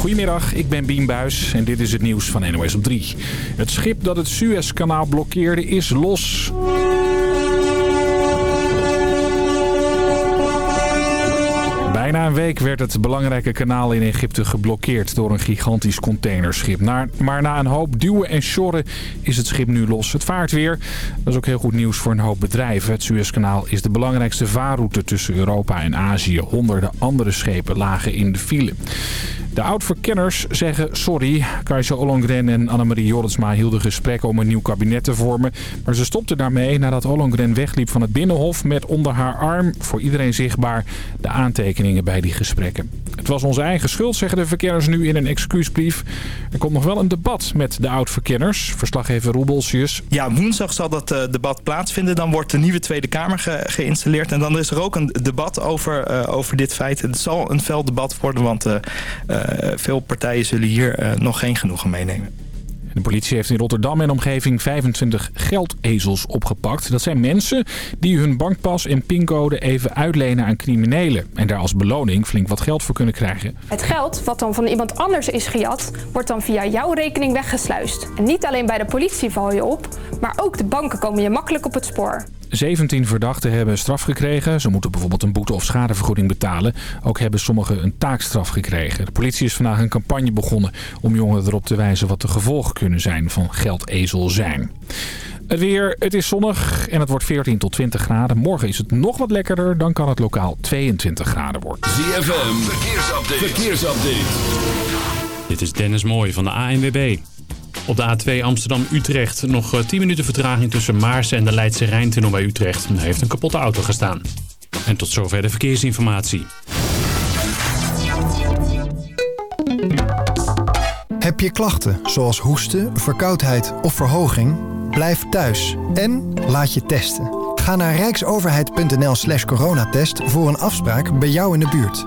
Goedemiddag, ik ben Bien Buis en dit is het nieuws van NOS op 3. Het schip dat het Suezkanaal blokkeerde is los. Bijna een week werd het belangrijke kanaal in Egypte geblokkeerd door een gigantisch containerschip. Maar na een hoop duwen en sjorren is het schip nu los. Het vaart weer. Dat is ook heel goed nieuws voor een hoop bedrijven. Het Suezkanaal is de belangrijkste vaarroute tussen Europa en Azië. Honderden andere schepen lagen in de file. De oud-verkenners zeggen sorry. Kajsa Ollongren en Annemarie Jorritsma hielden gesprekken om een nieuw kabinet te vormen. Maar ze stopten daarmee nadat Ollongren wegliep van het Binnenhof met onder haar arm, voor iedereen zichtbaar, de aantekeningen bij die gesprekken. Het was onze eigen schuld, zeggen de verkenners nu in een excuusbrief. Er komt nog wel een debat met de oud-verkenners. Verslaggever Roebelsius. Ja, woensdag zal dat uh, debat plaatsvinden. Dan wordt de nieuwe Tweede Kamer ge geïnstalleerd. En dan is er ook een debat over, uh, over dit feit. Het zal een fel debat worden, want uh, veel partijen zullen hier nog geen genoegen meenemen. De politie heeft in Rotterdam en omgeving 25 geldezels opgepakt. Dat zijn mensen die hun bankpas en pincode even uitlenen aan criminelen. En daar als beloning flink wat geld voor kunnen krijgen. Het geld, wat dan van iemand anders is gejat, wordt dan via jouw rekening weggesluist. En niet alleen bij de politie val je op, maar ook de banken komen je makkelijk op het spoor. 17 verdachten hebben straf gekregen. Ze moeten bijvoorbeeld een boete of schadevergoeding betalen. Ook hebben sommigen een taakstraf gekregen. De politie is vandaag een campagne begonnen om jongeren erop te wijzen wat de gevolgen kunnen zijn van geldezel zijn. Het weer, het is zonnig en het wordt 14 tot 20 graden. Morgen is het nog wat lekkerder, dan kan het lokaal 22 graden worden. ZFM, verkeersupdate. verkeersupdate. Dit is Dennis Mooij van de ANWB. Op de A2 Amsterdam-Utrecht nog 10 minuten vertraging tussen Maarsen en de Leidse Rijntunnel bij Utrecht. Er heeft een kapotte auto gestaan. En tot zover de verkeersinformatie. Heb je klachten zoals hoesten, verkoudheid of verhoging? Blijf thuis en laat je testen. Ga naar rijksoverheid.nl slash coronatest voor een afspraak bij jou in de buurt.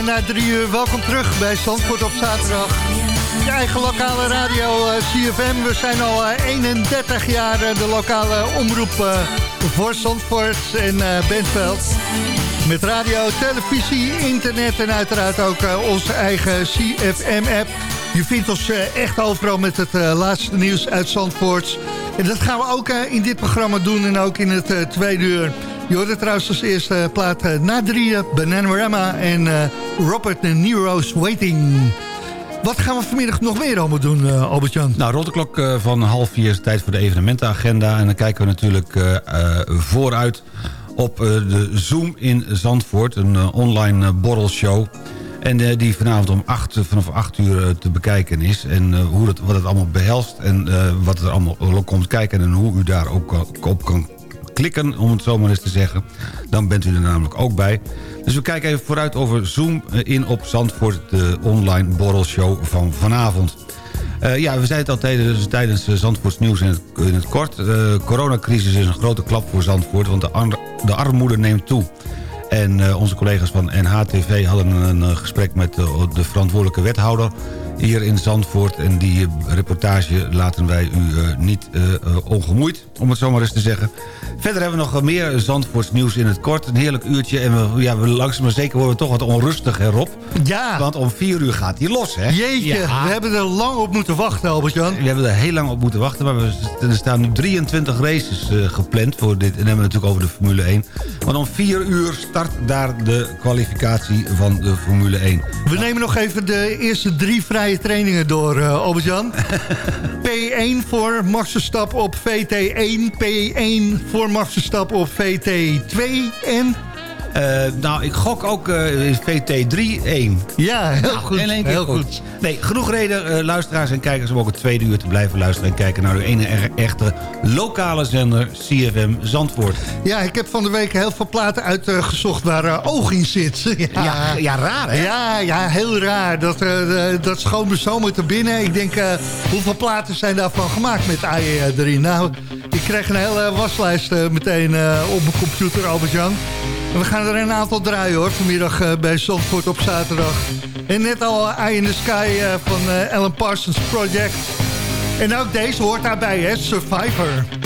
Even na drie uur, welkom terug bij Zandvoort op zaterdag. Je eigen lokale radio eh, CFM. We zijn al eh, 31 jaar eh, de lokale omroep eh, voor Zandvoort en eh Bentveld. Met radio, televisie, internet en uiteraard ook eh, onze eigen CFM-app. Je vindt ons eh, echt overal met het eh, laatste nieuws uit Zandvoort. En dat gaan we ook eh, in dit programma doen en ook in het eh, tweede uur. Je hoorde trouwens als eerste plaat eh, na drieën Bananarama en eh, Robert De Niro's Waiting. Wat gaan we vanmiddag nog meer allemaal doen, eh, Albert-Jan? Nou, rond de klok eh, van half vier is tijd voor de evenementenagenda. En dan kijken we natuurlijk eh, vooruit op de Zoom in Zandvoort. Een online borrelshow. En die vanavond om acht, vanaf 8 uur te bekijken is. En hoe dat, wat het allemaal behelst. En wat er allemaal komt kijken. En hoe u daar ook op kan klikken, om het zo maar eens te zeggen. Dan bent u er namelijk ook bij. Dus we kijken even vooruit over Zoom eh, in op Zandvoort, de online borrelshow van vanavond. Eh, ja, we zeiden het al tijdens, tijdens eh, Zandvoorts nieuws in het, kort. De coronacrisis is een grote klap voor Zandvoort, want de, ar- de armoede neemt toe. En onze collega's van NHTV hadden een gesprek met de, de verantwoordelijke wethouder hier in Zandvoort. En die reportage laten wij u niet ongemoeid, om het zo maar eens te zeggen. Verder hebben we nog meer Zandvoorts nieuws in het kort. Een heerlijk uurtje en we, ja, we langzaam maar zeker worden we toch wat onrustig, hè Rob? Ja. Want om vier uur gaat hij los, hè? Jeetje, Ja. we hebben er lang op moeten wachten, Albert-Jan. We hebben er heel lang op moeten wachten, maar we, er staan nu 23 races eh, gepland voor dit. En dan hebben we natuurlijk over de Formule 1. Want om 4 uur start daar de kwalificatie van de Formule 1. We nemen nog even de eerste drie vrije trainingen door, eh Albert-Jan. P1 voor Max Verstappen op VT1. P1 voor Max Verstappen op VT2. En... Eh, nou, ik gok ook eh, VT3 1. Ja, heel goed. In één keer heel goed. goed. Nee, genoeg reden, eh, luisteraars en kijkers... om ook het tweede uur te blijven luisteren en kijken... naar uw ene echte lokale zender CFM Zandvoort. Ja, ik heb van de week heel veel platen uitgezocht waar oog in zit. Ja, ja, raar, hè? Ja, ja, heel raar. Dat, dat schoot me zomaar te binnen. Ik denk, hoeveel platen zijn daarvan gemaakt met AE3? Nou, ik kreeg een hele waslijst meteen op mijn computer, Albert-Jan. We gaan er een aantal draaien, hoor, vanmiddag eh, bij Zandvoort op zaterdag. En net al eh, Eye in the Sky eh, van Alan Parsons Project. En ook deze hoort daarbij, hè, Survivor.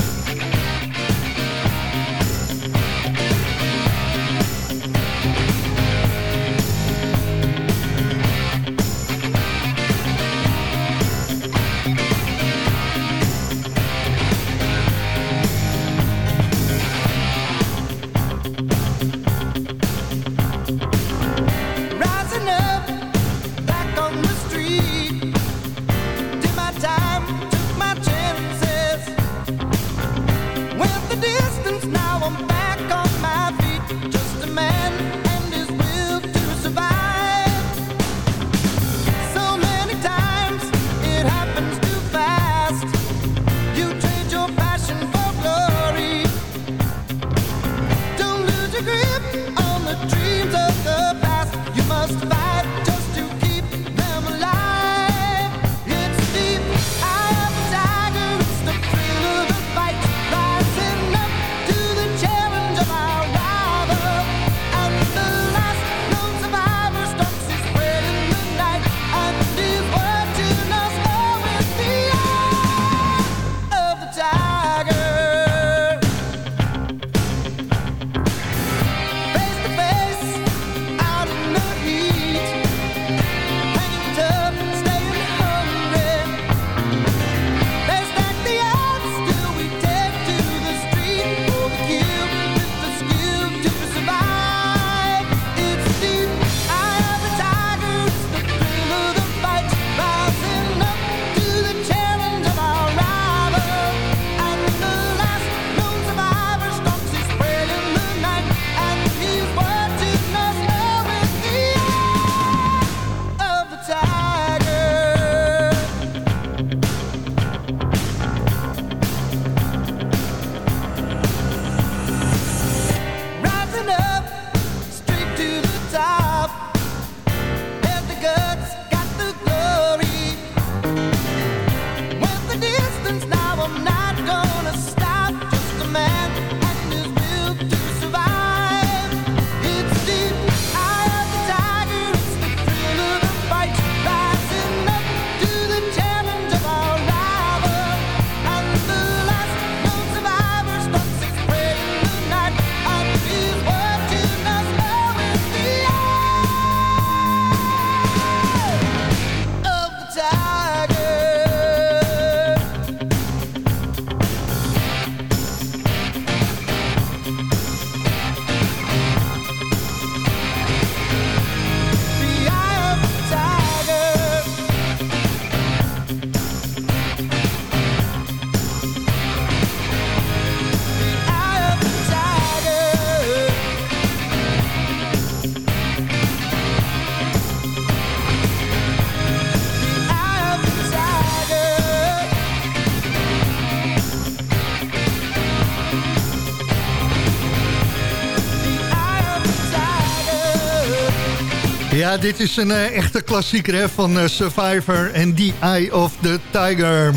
Ja, dit is een eh, echte klassieker hè, van eh, Survivor en The Eye of the Tiger.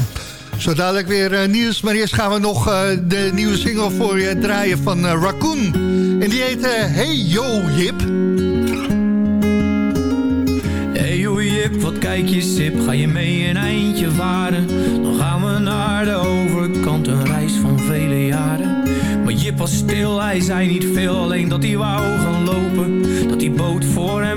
Zo dadelijk weer eh, nieuws, maar eerst gaan we nog de nieuwe single voor je draaien van Raccoon. En die heet Hey Yo Jip. Hey joh Jip, wat kijk je sip, ga je mee een eindje varen? Dan gaan we naar de overkant, een reis van vele jaren. Maar Jip was stil, hij zei niet veel, alleen dat hij wou gaan lopen. Dat die boot voor hem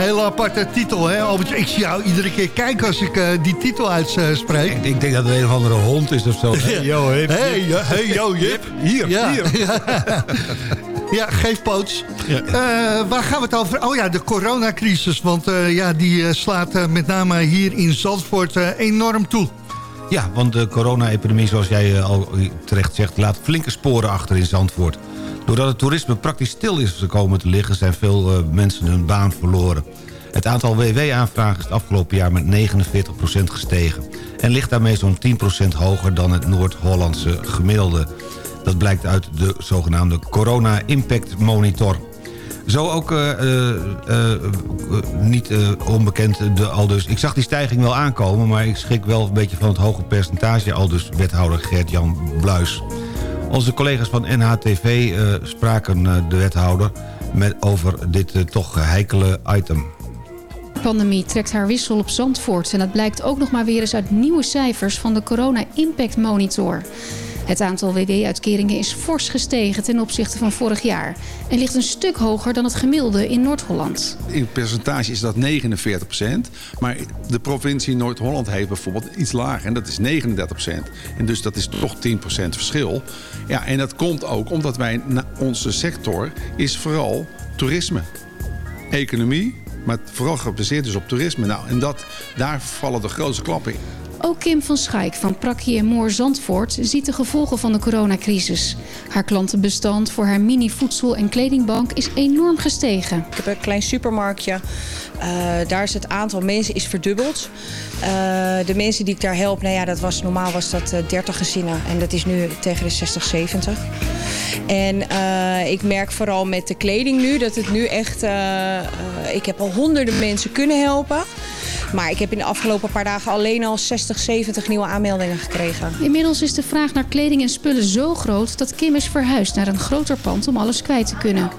Hele aparte titel, hè Albert? Ik zie jou iedere keer kijken als ik eh, die titel uitspreek. Ik, ik denk dat het een of andere hond is of zo. Hey, yo, hip, Hey, ja, hey yo Jip. Hier, Ja. hier. Ja, geef poots. Eh, waar gaan we het over? Oh ja, de coronacrisis. Want eh, ja, die slaat met name hier in Zandvoort enorm toe. Ja, want de corona-epidemie, zoals jij al terecht zegt... laat flinke sporen achter in Zandvoort. Doordat het toerisme praktisch stil is gekomen te liggen... zijn veel eh, mensen hun baan verloren. Het aantal WW-aanvragen is het afgelopen jaar met 49% gestegen... en ligt daarmee zo'n 10% hoger dan het Noord-Hollandse gemiddelde. Dat blijkt uit de zogenaamde Corona Impact Monitor. Zo ook eh, eh, niet onbekend de aldus. Ik zag die stijging wel aankomen, maar ik schrik wel een beetje van het hoge percentage aldus wethouder Gert-Jan Bluis. Onze collega's van NHTV eh, spraken eh, de wethouder met, over dit eh, toch heikele item. De pandemie trekt haar wissel op Zandvoort. En dat blijkt ook nog maar weer eens uit nieuwe cijfers van de Corona Impact Monitor. Het aantal WW-uitkeringen is fors gestegen ten opzichte van vorig jaar. En ligt een stuk hoger dan het gemiddelde in Noord-Holland. In percentage is dat 49% Maar de provincie Noord-Holland heeft bijvoorbeeld iets lager. En dat is 39% En dus dat is toch 10% verschil. Ja, en dat komt ook omdat wij... Onze sector is vooral toerisme. Economie, maar vooral gebaseerd dus op toerisme. Nou, en dat, daar vallen de grootste klappen in. Ook Kim van Schaik van Prakkie en Moor Zandvoort ziet de gevolgen van de coronacrisis. Haar klantenbestand voor haar mini-voedsel- en kledingbank is enorm gestegen. Ik heb een klein supermarktje. Eh, daar is het aantal mensen is verdubbeld. Eh, de mensen die ik daar help, nou ja, dat was, normaal was dat eh, 30 gezinnen. En dat is nu tegen de 60, 70. En eh, ik merk vooral met de kleding nu dat het nu echt... eh, eh, ik heb al honderden mensen kunnen helpen. Maar ik heb in de afgelopen paar dagen alleen al 60, 70 nieuwe aanmeldingen gekregen. Inmiddels is de vraag naar kleding en spullen zo groot dat Kim is verhuisd naar een groter pand om alles kwijt te kunnen.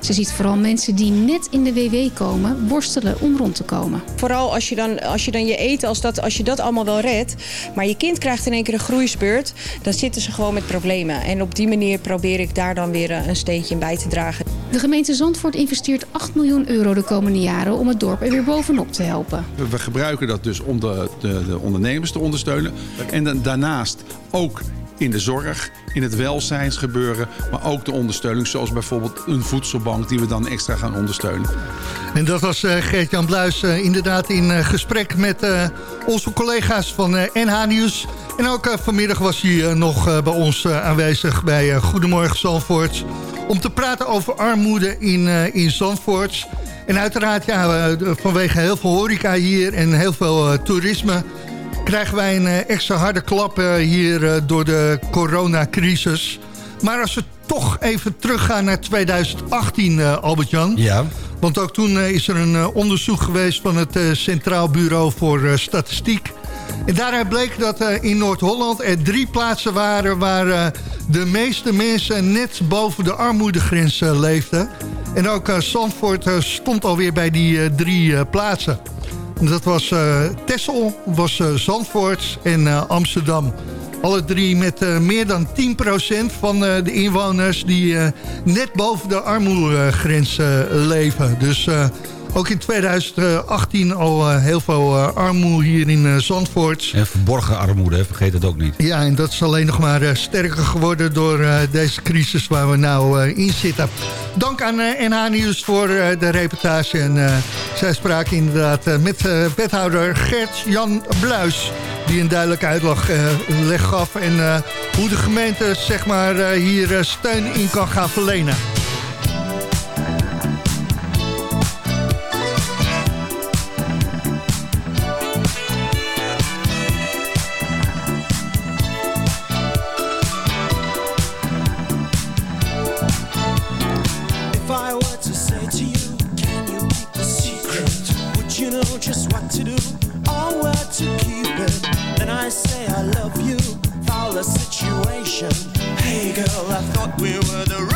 Ze ziet vooral mensen die net in de WW komen worstelen om rond te komen. Vooral als je dan, als je, dan je eten, als, dat, als je dat allemaal wel redt... maar je kind krijgt in één keer een groeispurt... dan zitten ze gewoon met problemen. En op die manier probeer ik daar dan weer eh, een steentje in bij te dragen. De gemeente Zandvoort investeert 8 miljoen euro de komende jaren om het dorp er weer bovenop te helpen. We, we gebruiken dat dus om de, de, de ondernemers te ondersteunen. En dan, daarnaast ook in de zorg, in het welzijnsgebeuren... maar ook de ondersteuning zoals bijvoorbeeld een voedselbank... die we dan extra gaan ondersteunen. En dat was eh, Geert-Jan Bluis eh, inderdaad in eh, gesprek met onze collega's van NH Nieuws. En ook vanmiddag was hij nog bij ons aanwezig bij Goedemorgen Zandvoort... om te praten over armoede in, in Zandvoort. En uiteraard, ja, vanwege heel veel horeca hier en heel veel toerisme... krijgen wij een eh, extra harde klap eh, hier eh, door de coronacrisis. Maar als we toch even teruggaan naar 2018, eh, Albert-Jan... Ja. Want ook toen is er een onderzoek geweest van het Centraal Bureau voor Statistiek. En daaruit bleek dat in Noord-Holland er drie plaatsen waren... waar de meeste mensen net boven de armoedegrens leefden. En ook Zandvoort stond alweer bij die drie plaatsen. Dat was eh Texel, was eh, Zandvoort en eh, Amsterdam. Alle drie met meer dan 10% van de inwoners die net boven de armoedegrens leven. Dus ook in 2018 al eh, heel veel eh, armoede hier in eh, Zandvoort. En verborgen armoede, vergeet het ook niet. Ja, en dat is alleen nog maar sterker geworden door deze crisis waar we nou in zitten. Dank aan NH Nieuws voor de reportage. En zij spraken inderdaad met wethouder Gert-Jan Bluis... die een duidelijke uitleg leg gaf... en hoe de gemeente zeg maar, hier steun in kan gaan verlenen. Hey girl, I thought we were the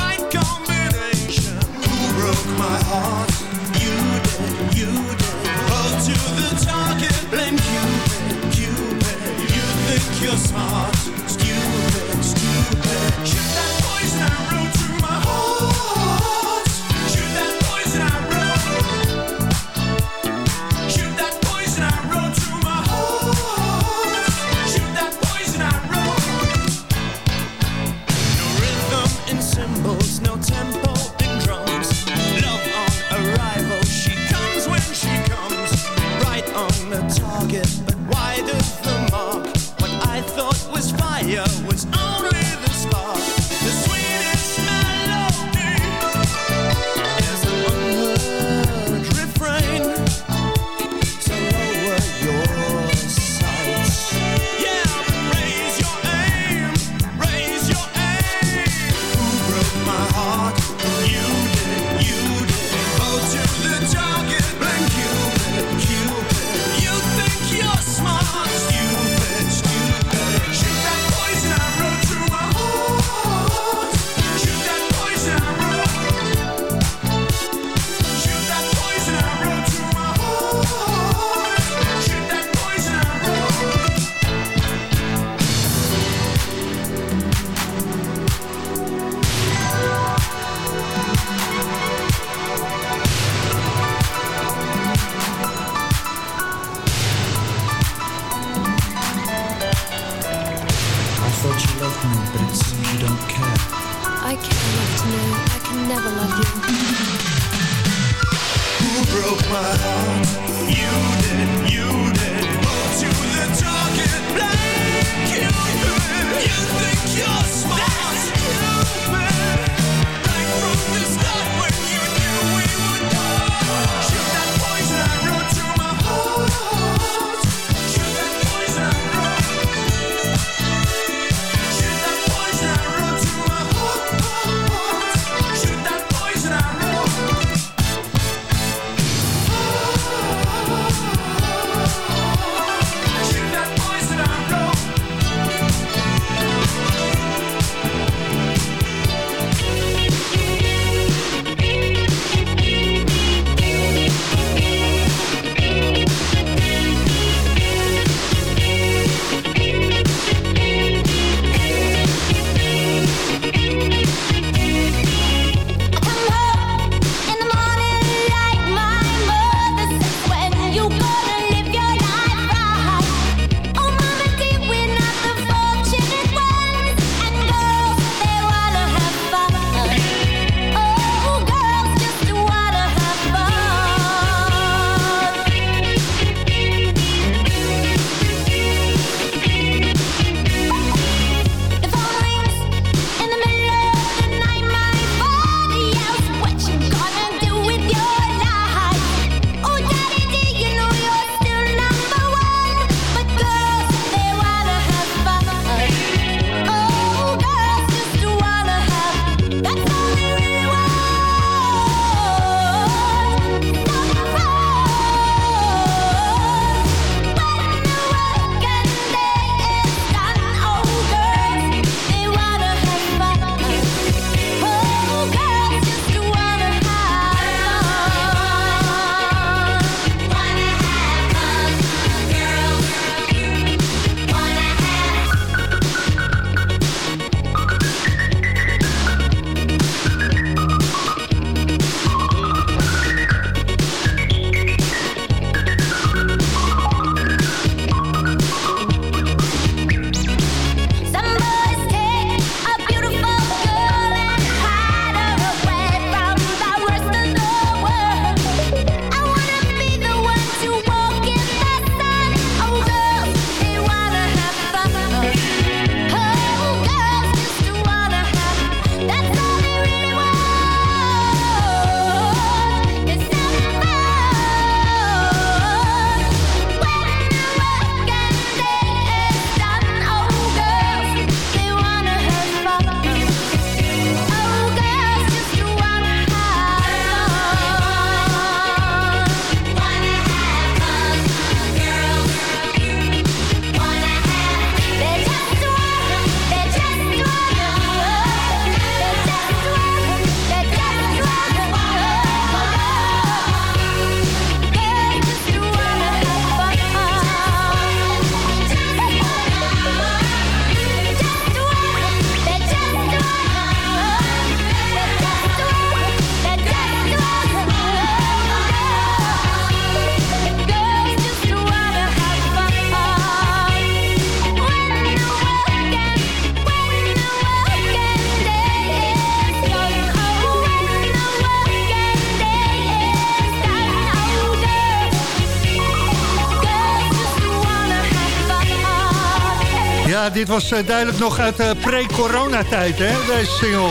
Ja, dit was eh, duidelijk nog uit de pre-coronatijd, hè, deze single.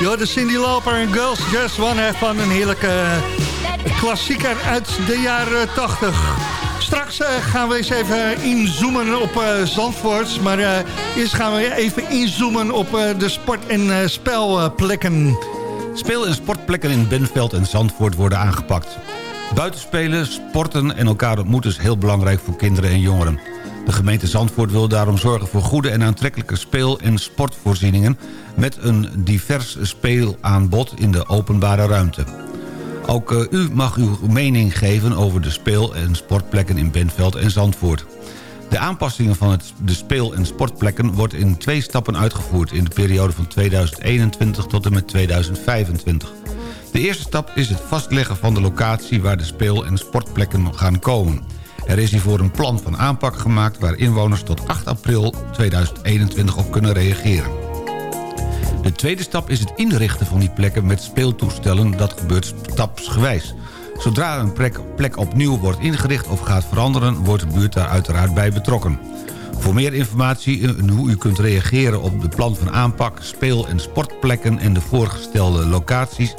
Ja, de Cindy Lauper en Girls Just Have Fun. Een heerlijke eh, klassieker uit de jaren 80. Straks eh, gaan we eens even inzoomen op eh, Zandvoort. Maar eh, eerst gaan we even inzoomen op eh, de sport- en eh, spelplekken. Speel- en sportplekken in Benveld en Zandvoort worden aangepakt. Buitenspelen, sporten en elkaar ontmoeten is heel belangrijk voor kinderen en jongeren. De gemeente Zandvoort wil daarom zorgen voor goede en aantrekkelijke speel- en sportvoorzieningen... met een divers speelaanbod in de openbare ruimte. Ook eh, u mag uw mening geven over de speel- en sportplekken in Benveld en Zandvoort. De aanpassingen van het, de speel- en sportplekken wordt in twee stappen uitgevoerd... in de periode van 2021 tot en met 2025. De eerste stap is het vastleggen van de locatie waar de speel- en sportplekken gaan komen. Er is hiervoor een plan van aanpak gemaakt... waar inwoners tot 8 april 2021 op kunnen reageren. De tweede stap is het inrichten van die plekken met speeltoestellen. Dat gebeurt stapsgewijs. Zodra een plek, plek opnieuw wordt ingericht of gaat veranderen... wordt de buurt daar uiteraard bij betrokken. Voor meer informatie en hoe u kunt reageren op de plan van aanpak... speel- en sportplekken en de voorgestelde locaties...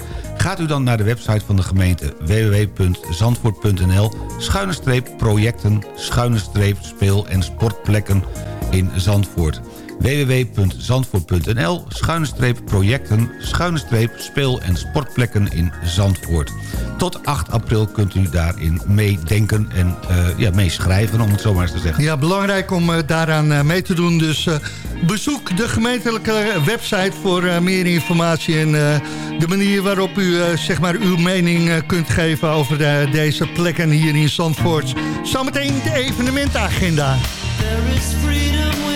gaat u dan naar de website van de gemeente www.zandvoort.nl... schuine streep projecten, schuine streep speel- en sportplekken in Zandvoort www.zandvoort.nl schuine streep projecten schuine streep speel- en sportplekken in Zandvoort. Tot 8 april kunt u daarin meedenken en eh, ja, meeschrijven om het zo maar eens te zeggen. Ja, belangrijk om eh, daaraan eh, mee te doen. Dus eh, bezoek de gemeentelijke website voor meer informatie... en eh, de manier waarop u zeg maar uw mening kunt geven over de- deze plekken hier in Zandvoort. Zometeen de evenementagenda. There is freedom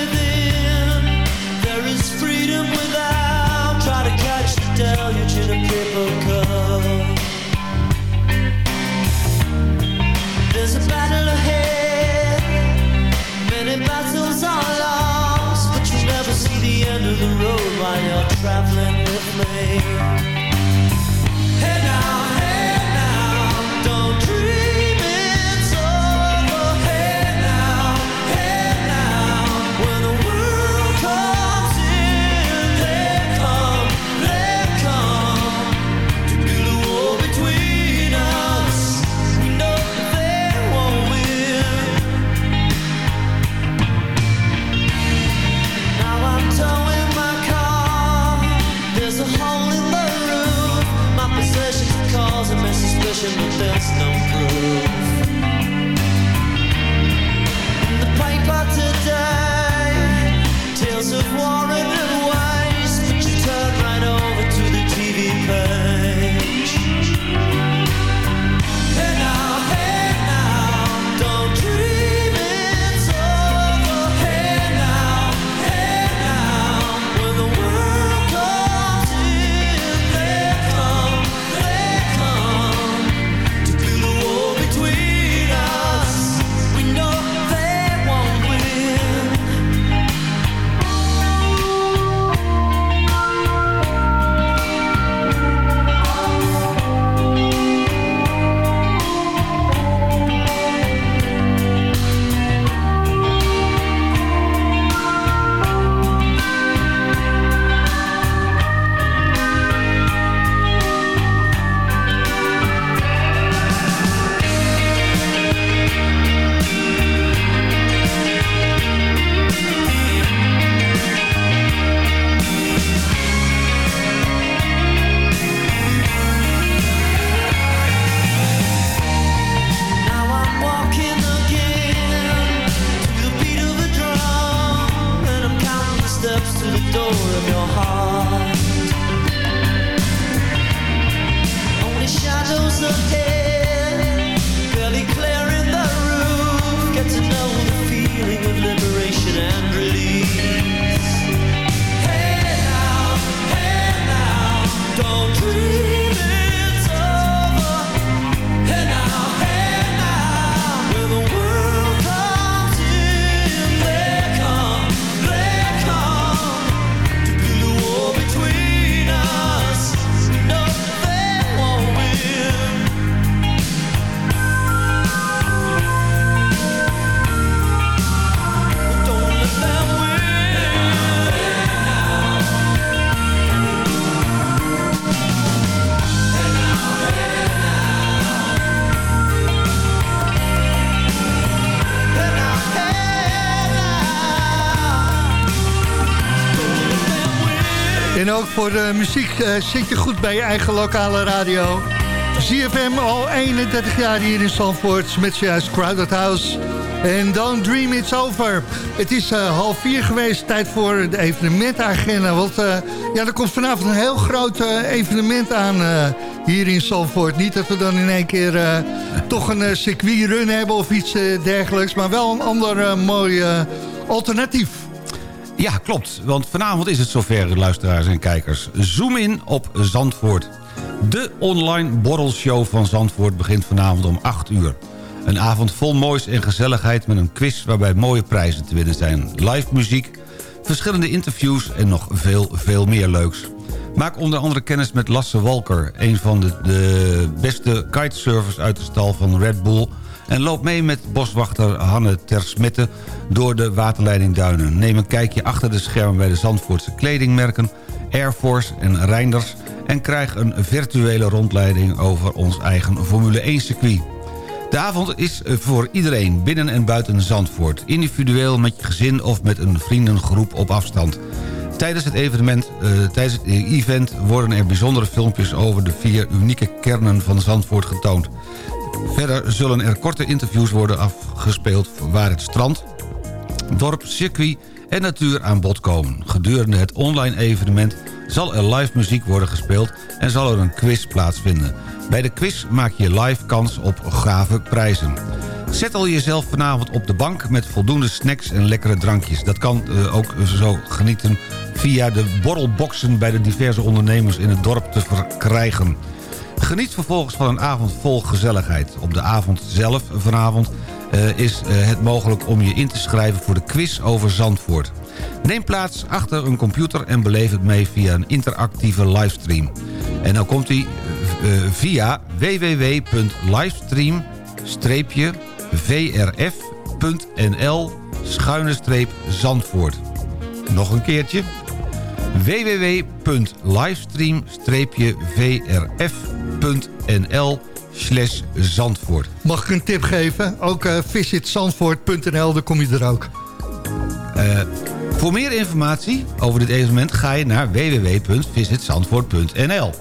freedom without. Try to catch the deluge in a paper cup. There's a battle ahead, many battles are lost, but you never see the end of the road while you're traveling with me. dance não prove voor de muziek eh, zit je goed bij je eigen lokale radio. ZFM al 31 jaar hier in Zandvoort met juist Crowded House. En Don't Dream It's Over. Het is eh, half vier geweest, tijd voor de evenementagenda. Want ja, er komt vanavond een heel groot evenement aan hier in Zandvoort. Niet dat we dan in één keer toch een uh, circuitrun hebben of iets dergelijks. Maar wel een ander mooi alternatief. Ja, klopt. Want vanavond is het zover, luisteraars en kijkers. Zoom in op Zandvoort. De online borrelshow van Zandvoort begint vanavond om 8 uur. Een avond vol moois en gezelligheid met een quiz waarbij mooie prijzen te winnen zijn. Live muziek, verschillende interviews en nog veel, veel meer leuks. Maak onder andere kennis met Lasse Walker... een van de, de beste kitesurfers uit de stal van Red Bull... en loop mee met boswachter Hanne Tersmette door de waterleiding Duinen. Neem een kijkje achter de schermen bij de Zandvoortse kledingmerken... Air Force en Reinders... en krijg een virtuele rondleiding over ons eigen Formule 1 circuit. De avond is voor iedereen, binnen en buiten Zandvoort. Individueel met je gezin of met een vriendengroep op afstand. Tijdens het, evenement, eh, tijdens het event worden er bijzondere filmpjes... over de vier unieke kernen van Zandvoort getoond. Verder zullen er korte interviews worden afgespeeld... waar het strand, dorp, circuit en natuur aan bod komen. Gedurende het online evenement zal er live muziek worden gespeeld... en zal er een quiz plaatsvinden. Bij de quiz maak je live kans op gave prijzen. Zet al jezelf vanavond op de bank met voldoende snacks en lekkere drankjes. Dat kan eh, ook zo genieten via de borrelboxen... bij de diverse ondernemers in het dorp te verkrijgen. Geniet vervolgens van een avond vol gezelligheid. Op de avond zelf vanavond eh, is eh, het mogelijk om je in te schrijven voor de quiz over Zandvoort. Neem plaats achter een computer en beleef het mee via een interactieve livestream. En dan komt hij eh, via www.livestream-vrf.nl schuine streep Zandvoort. Nog een keertje www.livestream-vrf.nl slash Zandvoort. Mag ik een tip geven? Ook eh, visitzandvoort.nl, daar kom je er ook. Eh, voor meer informatie over dit evenement ga je naar www.visitzandvoort.nl.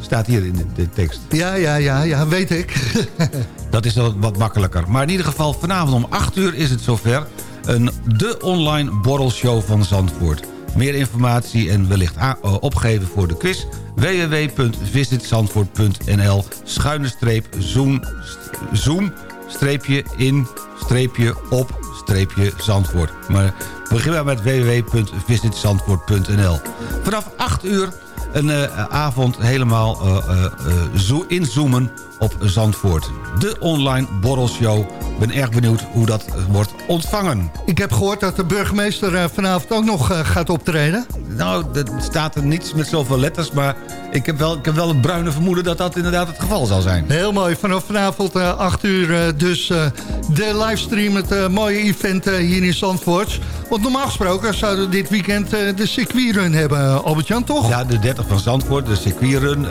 Staat hier in de, de tekst. Ja, ja, ja, ja, weet ik. Dat is wel wat makkelijker. Maar in ieder geval vanavond om 8 uur is het zover. Een, de online borrelshow van Zandvoort. Meer informatie en wellicht eh, opgeven voor de quiz. www.visitzandvoort.nl Schuine streep zoom, zoom streepje in streepje op streepje Zandvoort. Maar begin maar met www.visitzandvoort.nl Vanaf 8 uur een eh, avond helemaal eh, zo inzoomen op Zandvoort. De online borrelshow. Ik ben erg benieuwd hoe dat eh, wordt ontvangen. Ik heb gehoord dat de burgemeester eh, vanavond ook nog eh, gaat optreden. Nou, er staat er niets met zoveel letters... maar ik heb, wel, ik heb wel het bruine vermoeden dat dat inderdaad het geval zal zijn. Heel mooi, vanaf vanavond eh 8 uur dus de livestream, het mooie event hier in Zandvoort. Want normaal gesproken zouden we dit weekend de circuitrun hebben, Albert-Jan, toch? Ja, de 30 van Zandvoort, de circuitrun,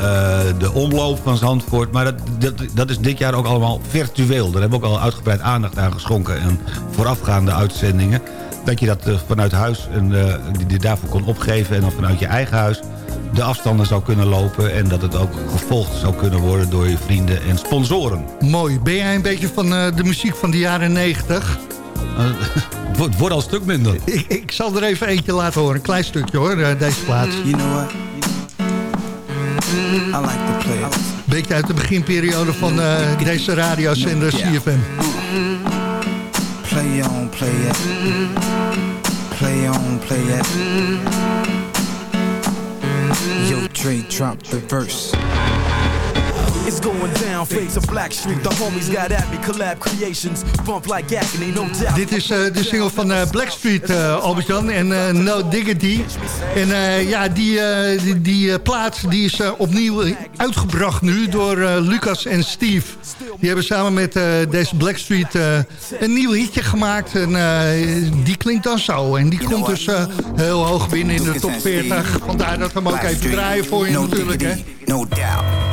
de omloop van Zandvoort. Maar dat, dat, dat is dit jaar ook allemaal virtueel. Daar hebben we ook al uitgebreid aandacht aan geschonken... en voorafgaande uitzendingen. Dat je dat eh, vanuit huis en, eh, die, daarvoor kon opgeven... en dan vanuit je eigen huis de afstanden zou kunnen lopen... en dat het ook gevolgd zou kunnen worden door je vrienden en sponsoren. Mooi. Ben jij een beetje van eh, de muziek van de jaren 90? het wordt, al een stuk minder. Ik, ik zal er even eentje laten horen. Een klein stukje hoor, deze plaats. You know what? I like play it. Beetje uit de beginperiode van eh, deze radiozender CFM. Play on, play it. Play on, play it. Yo, Dre, drop the verse. It's going down, face of Black Street. The homies got at me, collab creations. Bump like agony, no doubt. Dit is eh, de single van eh, Blackstreet, eh Albert-Jan, en eh, No Diggity. En eh, ja, die, eh, die, die plaat die is opnieuw uitgebracht nu door eh, Lucas en Steve. Die hebben samen met eh, deze Blackstreet eh, een nieuw hitje gemaakt. En eh, die klinkt dan zo. En die komt dus heel hoog binnen in de top 40. Vandaar dat we hem ook even draaien voor je natuurlijk, hè. no doubt.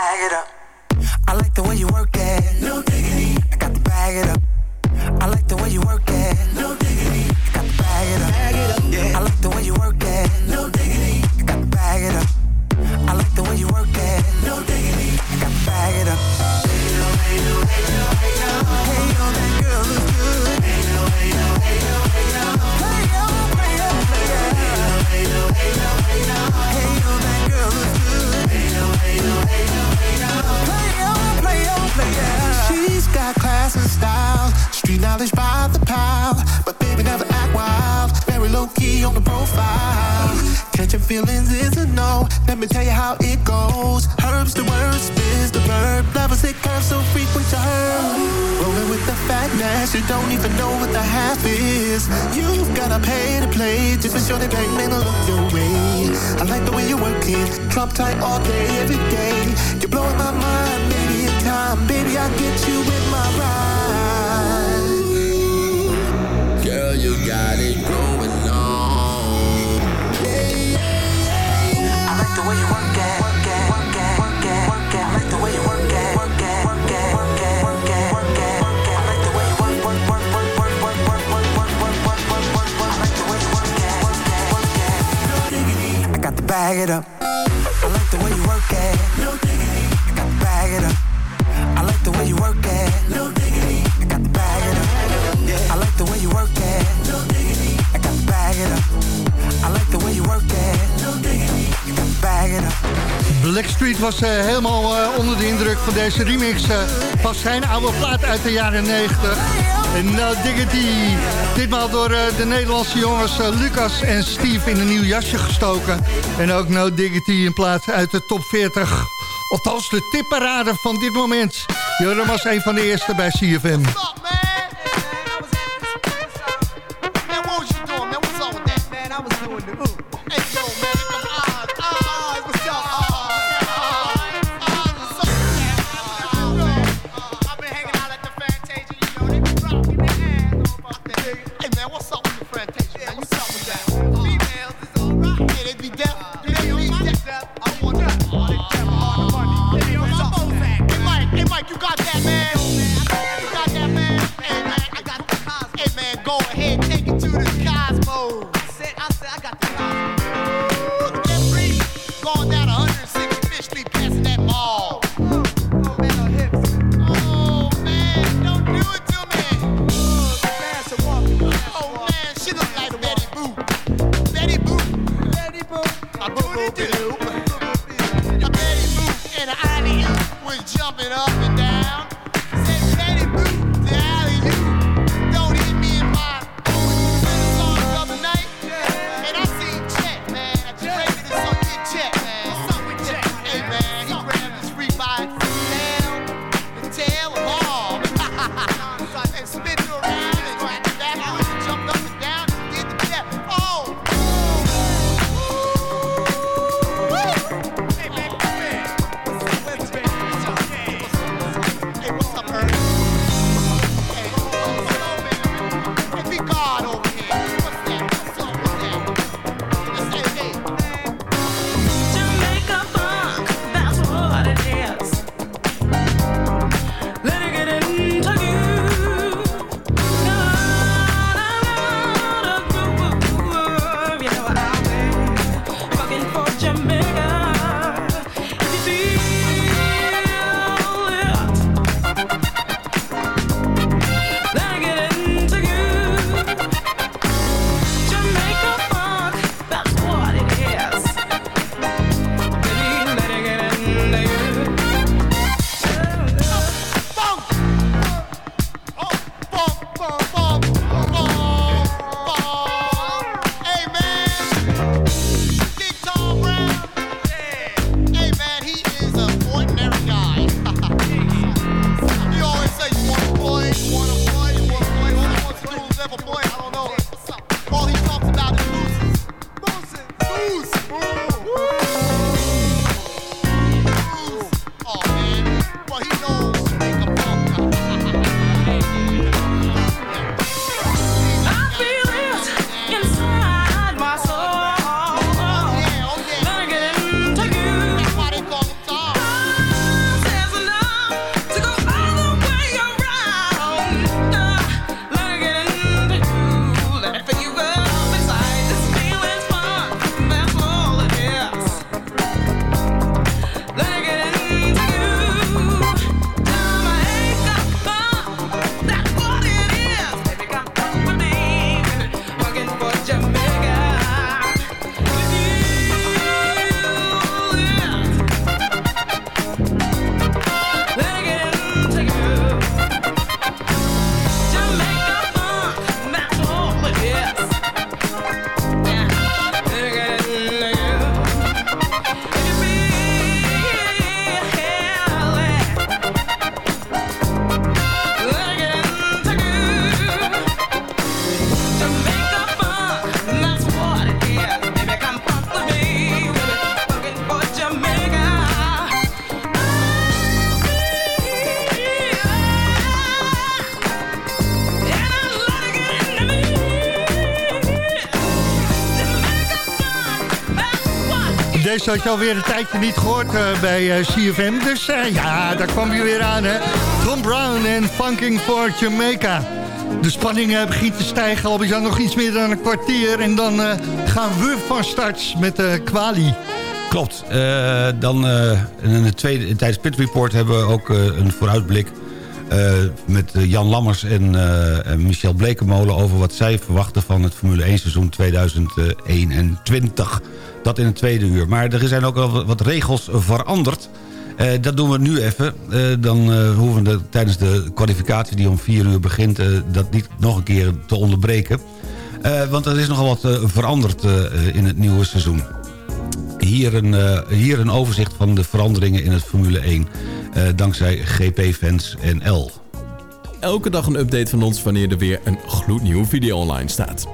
bag it up. I like the way you work it. No diggity. I got to bag it up. Feelings is a no. Let me tell you how it goes. Herbs the word, spins the verb. Levels it curves so frequent to her. Rolling with the fatness, you don't even know what the half is. You've gotta pay to play, just for sure they bang, man, look your way. I like the way you work it, drop tight all day, every day. You're blowing my mind, maybe in time, baby, I get you in my ride. Girl, you got it going bag it up. I like the way you work it. No diggity, I got to bag it up. I like the way you work it. No diggity, I got to bag it up. I like the way you work it. No diggity, I got to bag it up. I like the way you work it. No diggity, I got to bag it up. Blackstreet was eh, helemaal eh, onder de indruk van deze remix eh, van zijn oude plaat uit de jaren 90. En No Diggity, ditmaal door eh, de Nederlandse jongens eh, Lucas en Steve in een nieuw jasje gestoken. En ook No Diggity in plaats uit de top 40. Althans de tipparade van dit moment. Joram was een van de eerste bij CFM. Deze had je alweer een tijdje niet gehoord eh, bij eh, CFM. Dus eh, ja, daar kwam je weer aan, hè. Tom Brown en Funking for Jamaica. De spanning begint te stijgen. Al is nog iets meer dan een kwartier. En dan gaan we van start met de kwali. Klopt. Dan in de tweede, tijdens Pit Report hebben we ook een vooruitblik... met Jan Lammers en, en Michel Blekemolen... over wat zij verwachten van het Formule 1 seizoen 2021. Dat in het tweede uur. Maar er zijn ook al wat regels veranderd. Eh, dat doen we nu even. Eh, dan eh, hoeven we de, tijdens de kwalificatie die om vier uur begint... dat niet nog een keer te onderbreken. Want er is nogal wat veranderd in het nieuwe seizoen. Hier een, hier een overzicht van de veranderingen in het Formule 1. eh, dankzij GP-fans NL. Elke dag een update van ons wanneer er weer een gloednieuwe video online staat.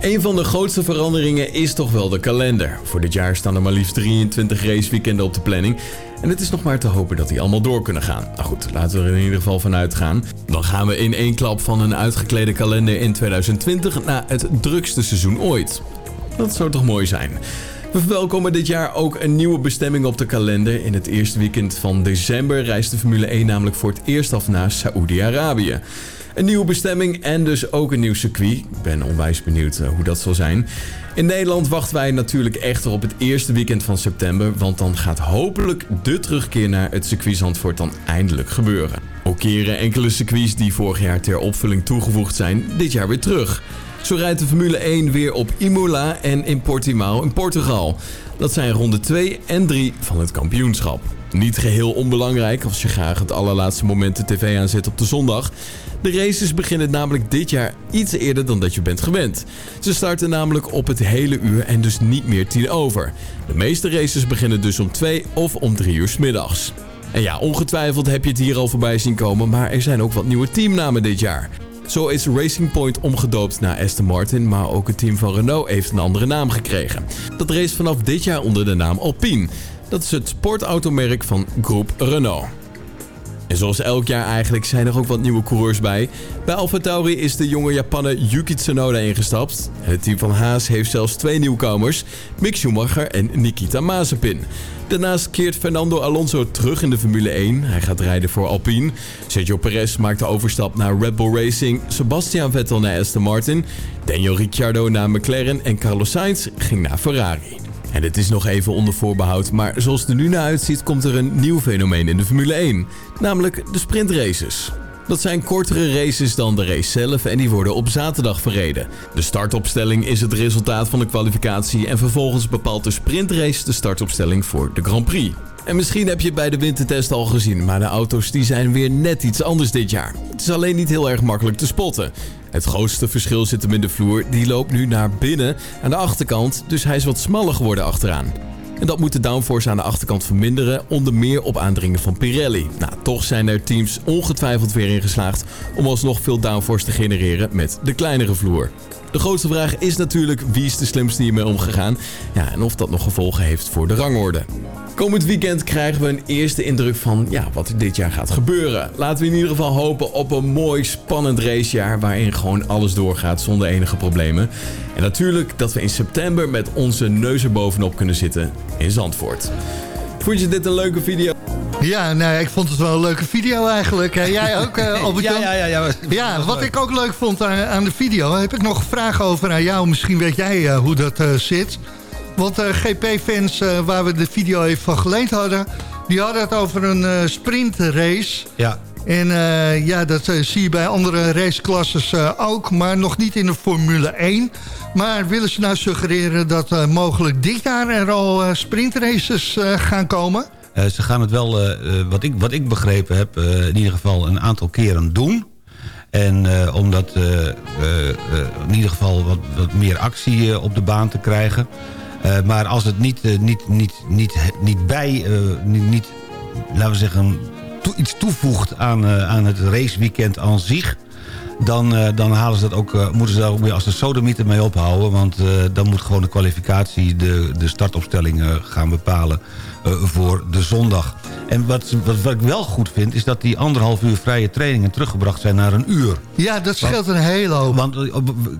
Een van de grootste veranderingen is toch wel de kalender. Voor dit jaar staan er maar liefst 23 raceweekenden op de planning. En het is nog maar te hopen dat die allemaal door kunnen gaan. Nou goed, laten we er in ieder geval van uitgaan. Dan gaan we in één klap van een uitgeklede kalender in 2020 naar het drukste seizoen ooit. Dat zou toch mooi zijn. We verwelkomen dit jaar ook een nieuwe bestemming op de kalender. In het eerste weekend van december reist de Formule 1 namelijk voor het eerst af naar Saoedi-Arabië. Een nieuwe bestemming en dus ook een nieuw circuit. Ik ben onwijs benieuwd eh, hoe dat zal zijn. In Nederland wachten wij natuurlijk echter op het eerste weekend van september... want dan gaat hopelijk de terugkeer naar het circuit Zandvoort dan eindelijk gebeuren. Ook keren enkele circuits die vorig jaar ter opvulling toegevoegd zijn dit jaar weer terug. Zo rijdt de Formule 1 weer op Imola en in Portimao in Portugal. Dat zijn ronde 2 en 3 van het kampioenschap. Niet geheel onbelangrijk als je graag het allerlaatste moment de tv aanzet op de zondag. De races beginnen namelijk dit jaar iets eerder dan dat je bent gewend. Ze starten namelijk op het hele uur en dus niet meer tien over. De meeste races beginnen dus om 2 of om 3 uur 's middags. En ja, ongetwijfeld heb je het hier al voorbij zien komen, maar er zijn ook wat nieuwe teamnamen dit jaar. Zo is Racing Point omgedoopt naar Aston Martin, maar ook het team van Renault heeft een andere naam gekregen. Dat race vanaf dit jaar onder de naam Alpine. Dat is het sportautomerk van groep Renault. En zoals elk jaar eigenlijk zijn er ook wat nieuwe coureurs bij. Bij AlphaTauri is de jonge Japaner Yuki Tsunoda ingestapt. Het team van Haas heeft zelfs twee nieuwkomers, Mick Schumacher en Nikita Mazepin. Daarnaast keert Fernando Alonso terug in de Formule 1. Hij gaat rijden voor Alpine. Sergio Perez maakt de overstap naar Red Bull Racing. Sebastian Vettel naar Aston Martin. Daniel Ricciardo naar McLaren. En Carlos Sainz ging naar Ferrari. En het is nog even onder voorbehoud, maar zoals het er nu naar uitziet komt er een nieuw fenomeen in de Formule 1. Namelijk de sprintraces. Dat zijn kortere races dan de race zelf en die worden op zaterdag verreden. De startopstelling is het resultaat van de kwalificatie en vervolgens bepaalt de sprintrace de startopstelling voor de Grand Prix. En misschien heb je het bij de wintertest al gezien, maar de auto's die zijn weer net iets anders dit jaar. Het is alleen niet heel erg makkelijk te spotten. Het grootste verschil zit hem in de vloer, die loopt nu naar binnen aan de achterkant, dus hij is wat smaller geworden achteraan. En dat moet de downforce aan de achterkant verminderen, onder meer op aandringen van Pirelli. Nou, toch zijn er teams ongetwijfeld weer in geslaagd om alsnog veel downforce te genereren met de kleinere vloer. De grootste vraag is natuurlijk wie is de slimste hiermee omgegaan? Ja, en of dat nog gevolgen heeft voor de rangorde. Komend weekend krijgen we een eerste indruk van ja, wat er dit jaar gaat gebeuren. Laten we in ieder geval hopen op een mooi, spannend racejaar... waarin gewoon alles doorgaat zonder enige problemen. En natuurlijk dat we in september met onze neus bovenop kunnen zitten in Zandvoort. Vond je dit een leuke video? Ja, nee, ik vond het wel een leuke video eigenlijk. Jij ook, eh, Albert-Jan? Ja, ja, ja, ja. Ja, wat ik ook leuk vond aan, aan de video... heb ik nog een vraag over aan jou. Misschien weet jij eh, hoe dat eh, zit. Want GP-fans waar we de video even van geleend hadden... die hadden het over een sprintrace. Ja. En ja, dat zie je bij andere raceklasses ook, maar nog niet in de Formule 1. Maar willen ze nou suggereren dat mogelijk dit jaar er al sprintraces gaan komen? Eh, ze gaan het wel, eh, eh, wat, ik, wat ik begrepen heb, in ieder geval een aantal keren doen. En eh, in ieder geval wat, wat meer actie op de baan te krijgen. Maar als het niet, niet, niet, niet, niet bij, niet, niet, laten we zeggen, iets toevoegt aan, aan het raceweekend aan zich... Dan, dan halen ze dat ook, moeten ze daar ook weer als de sodemieter mee ophouden. Want dan moet gewoon de kwalificatie de, de startopstelling gaan bepalen voor de zondag. En wat, wat, wat ik wel goed vind, is dat die anderhalf uur vrije trainingen teruggebracht zijn naar een uur. Ja, dat scheelt een hele hoop. Want eh,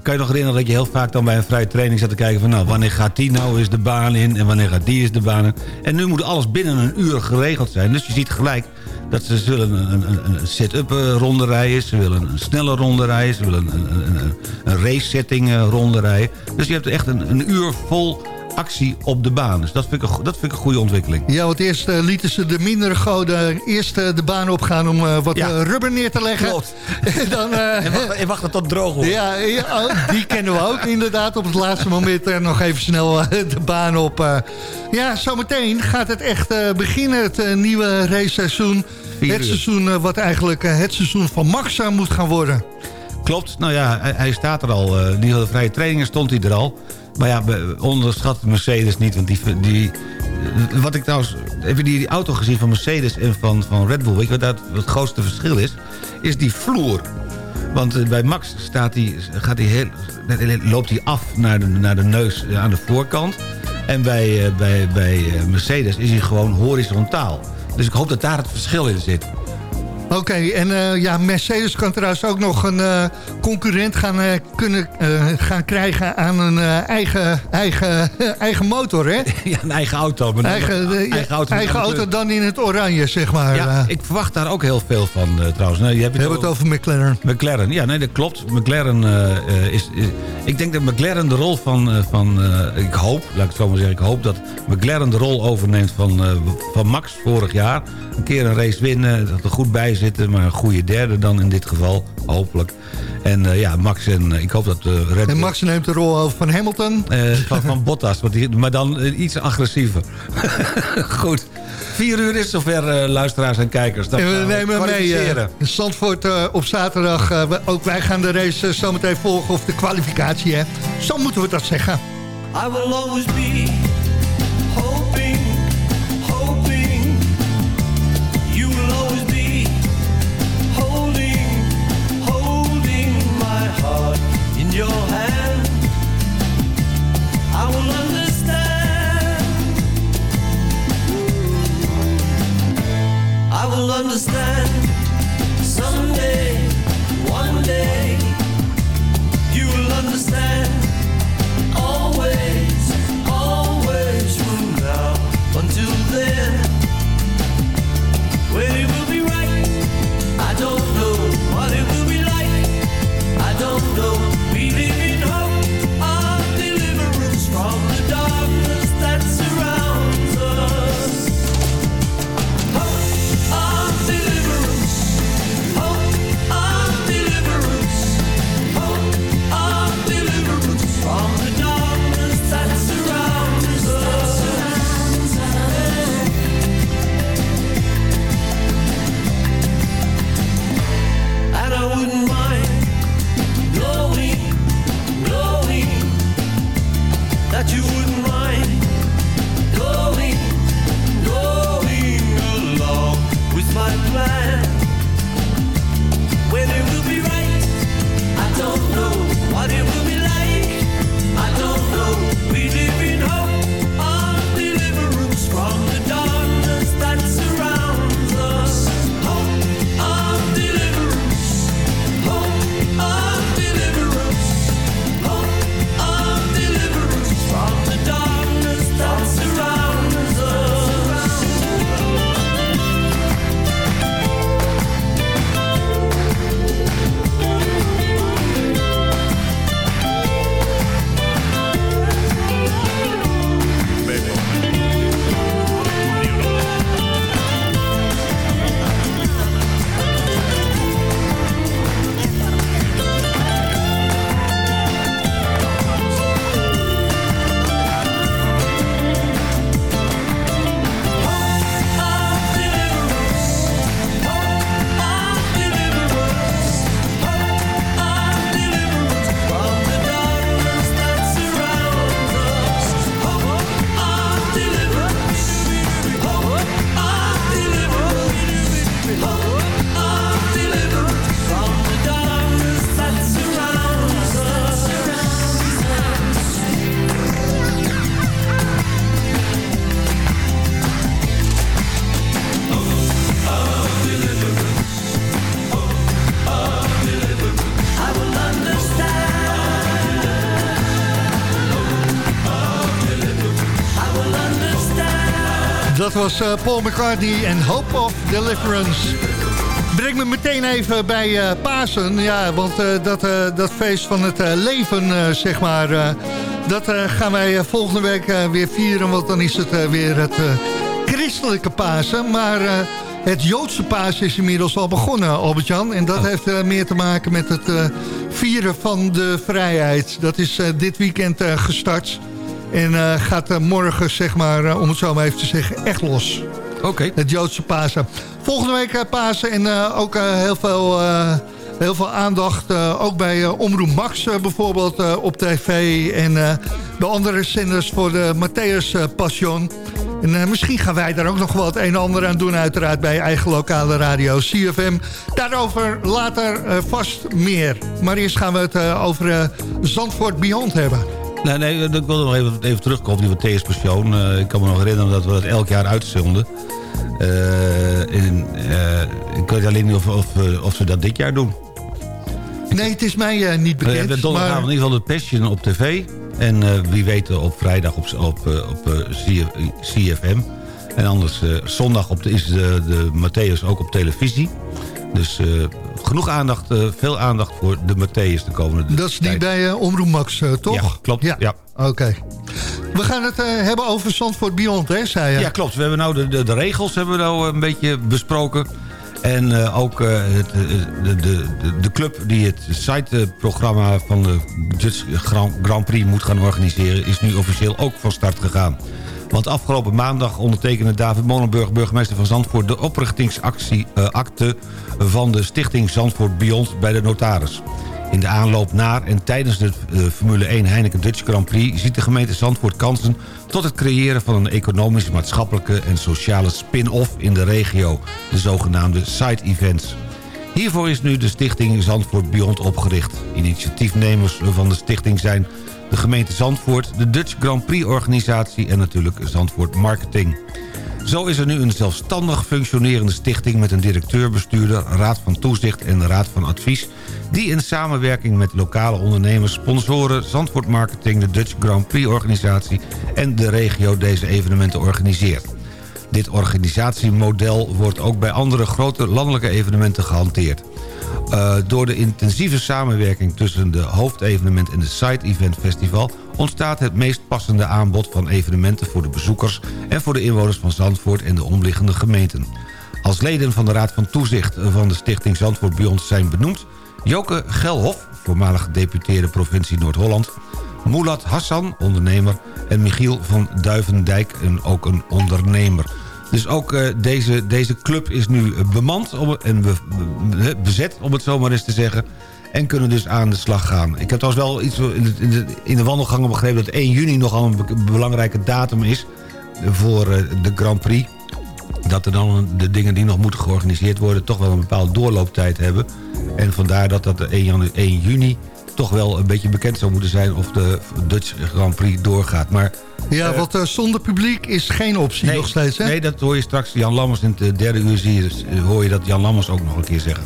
kan je nog herinneren dat je heel vaak dan bij een vrije training zat te kijken van... nou, wanneer gaat die nou eens de baan in en wanneer gaat die eens de baan in. En nu moet alles binnen een uur geregeld zijn. Dus je ziet gelijk dat ze, willen een, een, sit-up eh, ronde rijden. Ze willen een snelle ronde rijden. Ze willen een, een, race-setting eh, ronde rijden. Dus je hebt echt een, een uur vol actie op de baan. Dus dat vind ik een, dat vind ik een goede ontwikkeling. Ja, want eerst eh, lieten ze de mindere goden eerst eh, de baan opgaan om eh, wat Ja. eh, rubber neer te leggen. Klopt. En dan, eh, En wacht, en wacht tot het droog wordt. Ja, ja, oh, die kennen we ook inderdaad. Op het laatste moment er nog even snel eh, de baan op. eh. Ja, zometeen gaat het echt eh, beginnen, het eh, nieuwe raceseizoen. Het seizoen eh, wat eigenlijk eh, het seizoen van Max eh, moet gaan worden. Klopt, nou ja, hij, hij staat er al. eh, die hele vrije trainingen stond hij er al. Maar ja, onderschat Mercedes niet. Want die, die, wat ik trouwens... Heb je die, die auto gezien van Mercedes en van, van Red Bull? Weet je wat dat, het grootste verschil is? Is die vloer. Want eh, bij Max staat die, gaat hij heel, loopt hij af naar de, naar de neus eh, aan de voorkant. En bij, eh, bij, bij Mercedes is hij gewoon horizontaal. Dus ik hoop dat daar het verschil in zit. Oké, en eh, ja, Mercedes kan trouwens ook nog een eh, concurrent gaan, eh, kunnen, gaan krijgen aan een eigen, eigen, eigen motor, hè? Ja, een eigen auto. maar Eigen, eigen auto. eigen auto dan in het oranje, zeg maar. Ja, ik verwacht daar ook heel veel van trouwens. Nee, je hebt we hebben het over McLaren. McLaren, ja, nee, dat klopt. McLaren is, is- Ik denk dat McLaren de rol van... van ik hoop, laat ik het zo maar zeggen... Ik hoop dat McLaren de rol overneemt van, van Max vorig jaar. Een keer een race winnen, dat er goed bij zitten... maar een goede derde dan in dit geval, hopelijk. En eh, ja, Max en... eh, ik hoop dat eh Red En Max neemt de rol over van Hamilton. eh, van, van Bottas, die, maar dan iets agressiever. Goed. Vier uur is zover, eh, luisteraars en kijkers. Dat En we nemen mee eh, Zandvoort eh, op zaterdag. eh, we- ook wij gaan de race zometeen volgen, of de kwalificatie, hè. Zo moeten we dat zeggen. I will always be your hand. I will understand. I will understand someday, one day. You will understand. Was eh, Paul McCartney en Hope of Deliverance. Breng me meteen even bij eh, Pasen. Ja, want eh, dat, dat feest van het leven, zeg maar... dat gaan wij volgende week weer vieren. Want dan is het weer het christelijke Pasen. Maar het Joodse Pasen is inmiddels al begonnen, Albert-Jan. En dat heeft eh, meer te maken met het vieren van de vrijheid. Dat is dit weekend gestart. En eh, gaat eh, morgen, zeg maar, eh, om het zo maar even te zeggen, echt los. Oké. Het Joodse Pasen. Volgende week Pasen en ook heel veel... Heel veel aandacht, ook bij Omroep Max bijvoorbeeld op tv... en de andere zenders voor de Matthäus Passion. En misschien gaan wij daar ook nog wel het een en ander aan doen... uiteraard bij eigen lokale radio CFM. Daarover later vast meer. Maar eerst gaan we het over Zandvoort Beyond hebben. Nee, nee, ik wilde nog even, even terugkomen op die Matthäus Passion. Eh, ik kan me nog herinneren dat we dat elk jaar uitzonden. Eh, in, eh, ik weet alleen niet of, of, of ze dat dit jaar doen. Nee, het is mij niet We hebben bekend. donderdagavond in ieder geval de Passion op tv. En wie weet op vrijdag op, op, op CF CFM. En anders zondag op de, is de, de Matthäus ook op televisie. Dus eh, genoeg aandacht, eh, veel aandacht voor de Matthäus de komende Dat is die bij eh, Omroep Max, toch? Ja, klopt. Ja. Oké. We gaan het hebben over Zandvoort Beyond, hè, zei je? Ja, klopt. We hebben nou de, de, de regels hebben we nou een beetje besproken. En ook het, de, de, de, de club die het siteprogramma van de Dutch Grand Prix moet gaan organiseren... is nu officieel ook van start gegaan. Want afgelopen maandag ondertekende David Molenburg, burgemeester van Zandvoort... de oprichtingsakte van de stichting Zandvoort Beyond bij de notaris. In de aanloop naar en tijdens de eh, Formule 1 Heineken Dutch Grand Prix... ziet de gemeente Zandvoort kansen tot het creëren van een economische, maatschappelijke en sociale spin-off in de regio. De zogenaamde side events. Hiervoor is nu de stichting Zandvoort Beyond opgericht. Initiatiefnemers van de stichting zijn de gemeente Zandvoort... de Dutch Grand Prix organisatie en natuurlijk Zandvoort Marketing. Zo is er nu een zelfstandig functionerende stichting... met een directeur-bestuurder, raad van toezicht en raad van advies... die in samenwerking met lokale ondernemers, sponsoren... Zandvoort Marketing, de Dutch Grand Prix organisatie... en de regio deze evenementen organiseert. Dit organisatiemodel wordt ook bij andere grote landelijke evenementen gehanteerd. Uh, door de intensieve samenwerking tussen de hoofdevenement en de Side Event Festival... ontstaat het meest passende aanbod van evenementen voor de bezoekers... en voor de inwoners van Zandvoort en de omliggende gemeenten. Als leden van de Raad van Toezicht van de Stichting Zandvoort Beyond zijn benoemd... Joke Gelhof, voormalig gedeputeerde provincie Noord-Holland... Mulat Hassan, ondernemer... en Michiel van Duivendijk, en ook een ondernemer... Dus ook uh, deze, deze club is nu uh, bemand en be, be, bezet, om het zo maar eens te zeggen. En kunnen dus aan de slag gaan. Ik heb trouwens wel iets in de, in de, wandelgangen begrepen... dat 1 juni nogal een be belangrijke datum is voor uh, de Grand Prix. Dat er dan de dingen die nog moeten georganiseerd worden... toch wel een bepaalde doorlooptijd hebben. En vandaar dat dat 1, 1 juni toch wel een beetje bekend zou moeten zijn... of de Dutch Grand Prix doorgaat. Maar ja, want uh, zonder publiek is geen optie nee, nog steeds, hè? Nee, dat hoor je straks. Jan Lammers in het derde uur zie je, hoor je dat Jan Lammers ook nog een keer zeggen.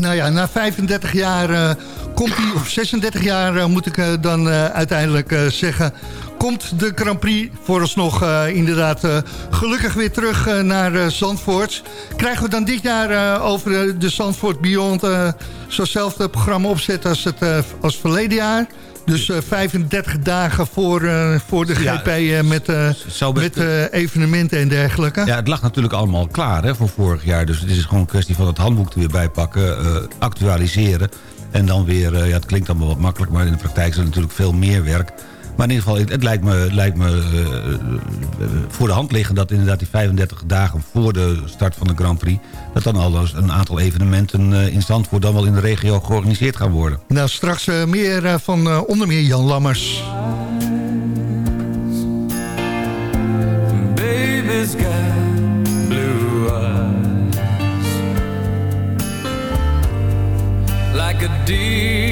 Nou ja, na 35 jaar komt hij, of 36 jaar uh, moet ik uh, dan uiteindelijk zeggen... komt de Grand Prix vooralsnog inderdaad gelukkig weer terug naar Zandvoort. Krijgen we dan dit jaar over de Zandvoort Beyond... zo'nzelfde programma opzet als, het, als verleden jaar... Dus uh, 35 dagen voor, uh, voor de GP uh, met, met evenementen en dergelijke. Ja, het lag natuurlijk allemaal klaar hè, voor vorig jaar. Dus het is gewoon een kwestie van het handboek er weer bij pakken, actualiseren. En dan weer, ja, het klinkt allemaal wat makkelijk... maar in de praktijk is er natuurlijk veel meer werk. Maar in ieder geval, het lijkt me, lijkt me uh, voor de hand liggen... dat inderdaad die 35 dagen voor de start van de Grand Prix... dat dan al een aantal evenementen uh, in Zandvoort... dan wel in de regio georganiseerd gaan worden. Nou, straks uh, meer van onder meer Jan Lammers. Baby's A deep